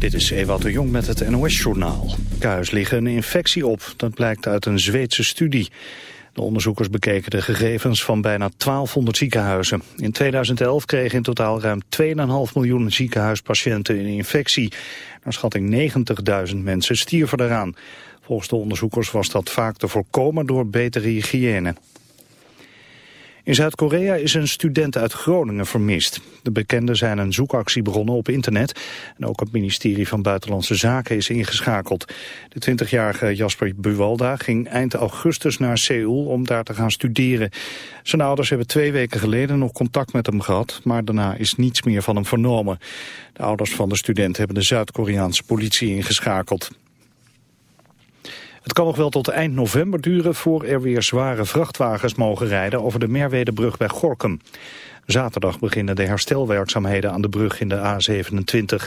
Dit is Ewout de Jong met het NOS-journaal. Kuis liggen een infectie op, dat blijkt uit een Zweedse studie. De onderzoekers bekeken de gegevens van bijna 1200 ziekenhuizen. In 2011 kregen in totaal ruim 2,5 miljoen ziekenhuispatiënten een infectie. Naar schatting 90.000 mensen stierven eraan. Volgens de onderzoekers was dat vaak te voorkomen door betere hygiëne. In Zuid-Korea is een student uit Groningen vermist. De bekenden zijn een zoekactie begonnen op internet. En ook het ministerie van Buitenlandse Zaken is ingeschakeld. De 20-jarige Jasper Buwalda ging eind augustus naar Seoul om daar te gaan studeren. Zijn ouders hebben twee weken geleden nog contact met hem gehad... maar daarna is niets meer van hem vernomen. De ouders van de student hebben de Zuid-Koreaanse politie ingeschakeld. Het kan nog wel tot eind november duren voor er weer zware vrachtwagens mogen rijden over de Merwedebrug bij Gorkum. Zaterdag beginnen de herstelwerkzaamheden aan de brug in de A27.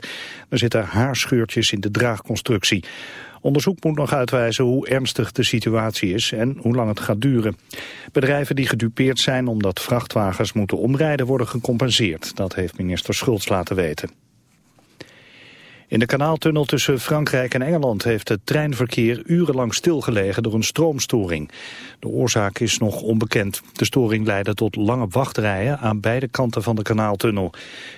Er zitten haarscheurtjes in de draagconstructie. Onderzoek moet nog uitwijzen hoe ernstig de situatie is en hoe lang het gaat duren. Bedrijven die gedupeerd zijn omdat vrachtwagens moeten omrijden worden gecompenseerd. Dat heeft minister Schultz laten weten. In de kanaaltunnel tussen Frankrijk en Engeland heeft het treinverkeer urenlang stilgelegen door een stroomstoring. De oorzaak is nog onbekend. De storing leidde tot lange wachtrijen aan beide kanten van de kanaaltunnel.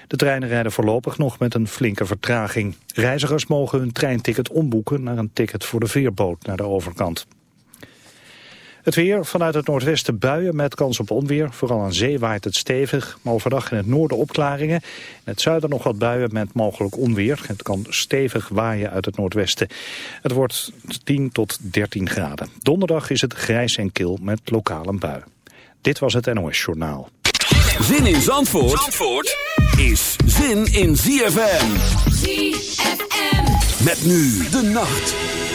De treinen rijden voorlopig nog met een flinke vertraging. Reizigers mogen hun treinticket omboeken naar een ticket voor de veerboot naar de overkant. Het weer vanuit het noordwesten buien met kans op onweer. Vooral aan zee waait het stevig, maar overdag in het noorden opklaringen. In het zuiden nog wat buien met mogelijk onweer. Het kan stevig waaien uit het noordwesten. Het wordt 10 tot 13 graden. Donderdag is het grijs en kil met lokale bui. Dit was het NOS Journaal. Zin in Zandvoort, Zandvoort is zin in ZFM. ZFM. Met nu de nacht.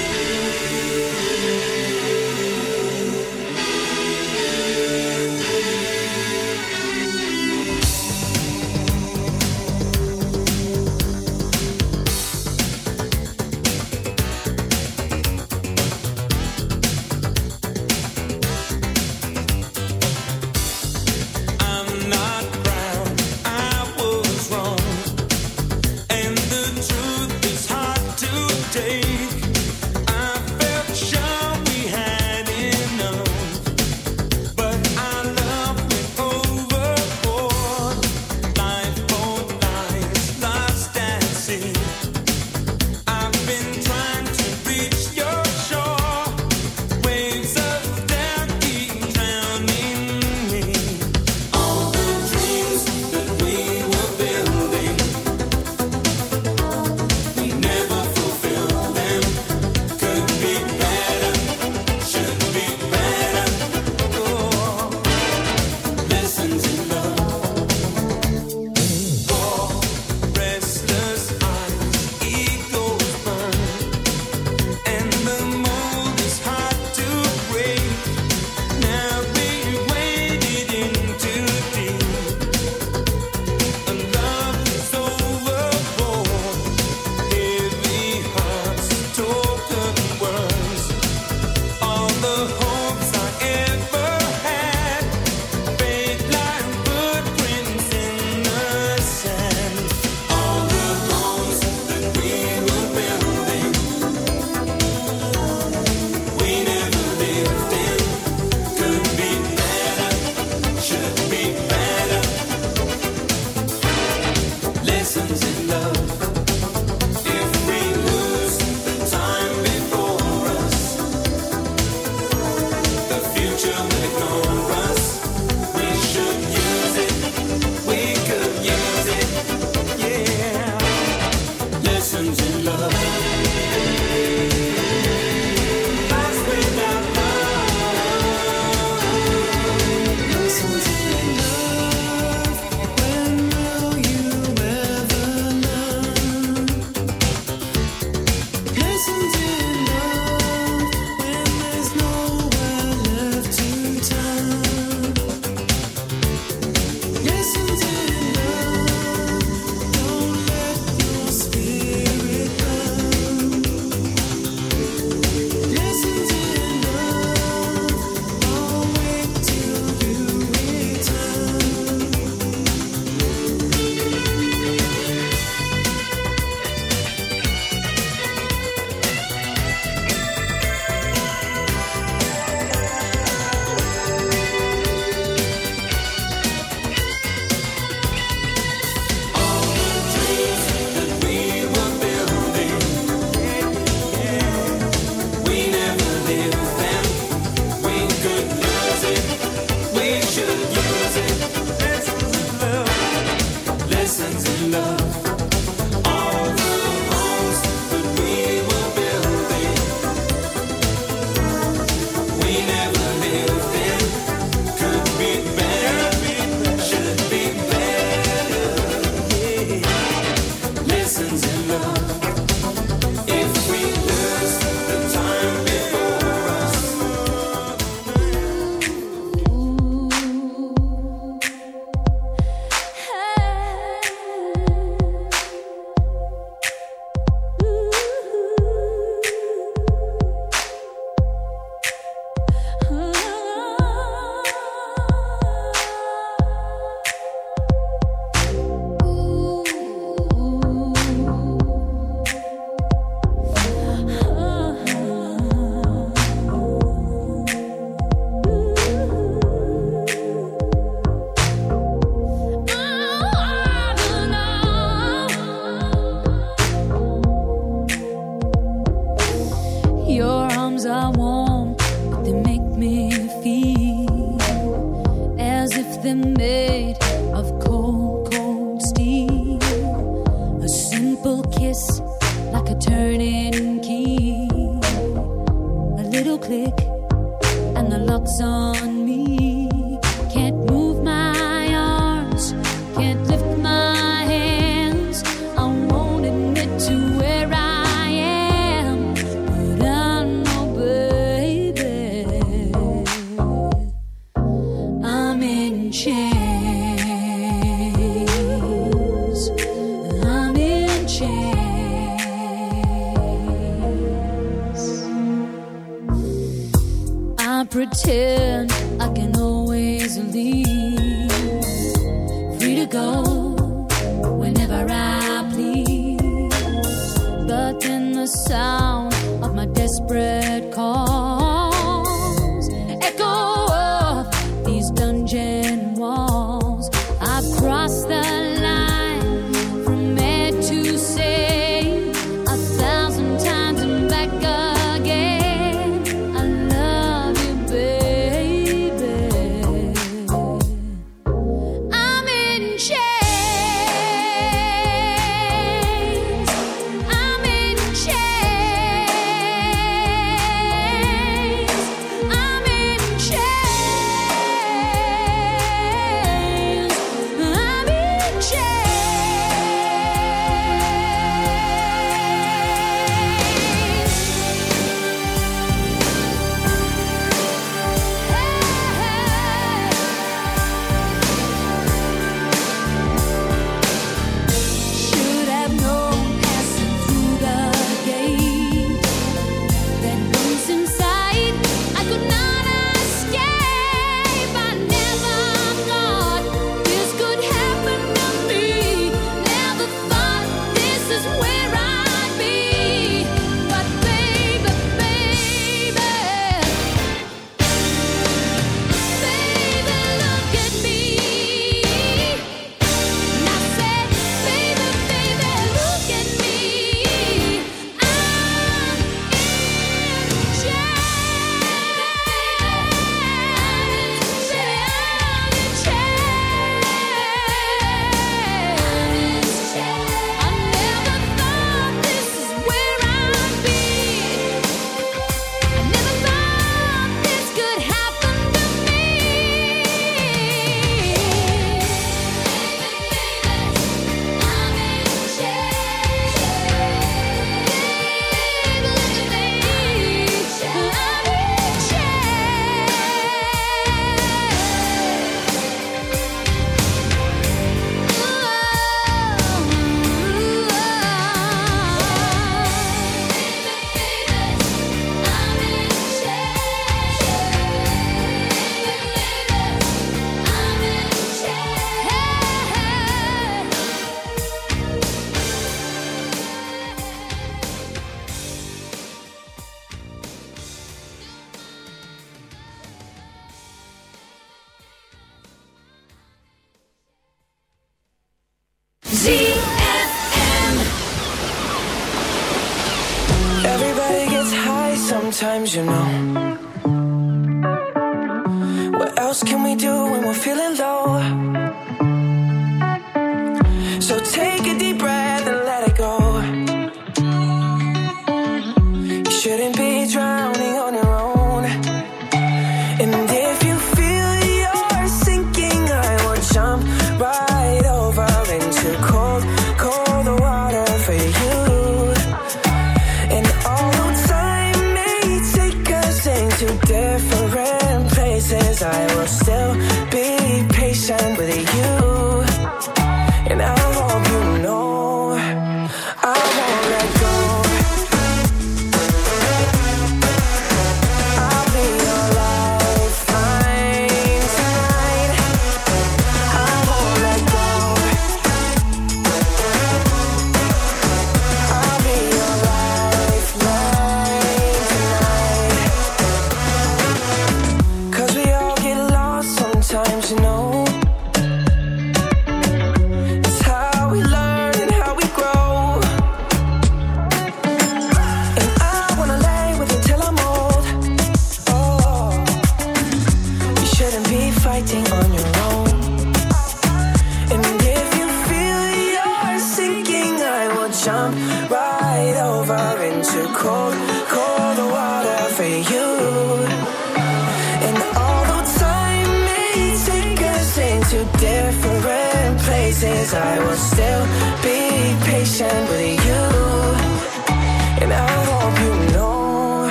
Sound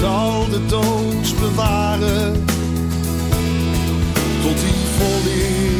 zal de dood bewaren tot die volle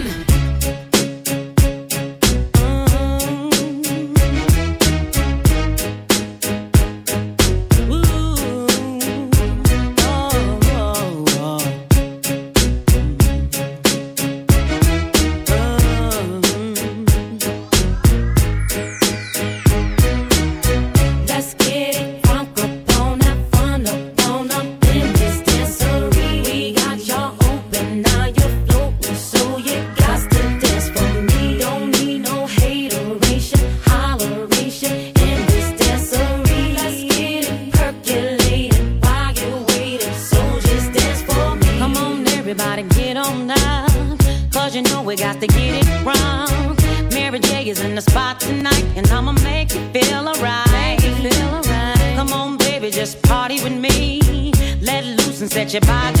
your body.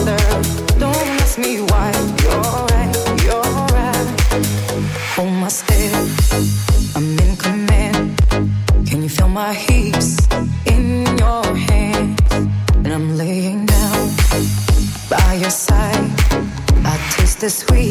The sweet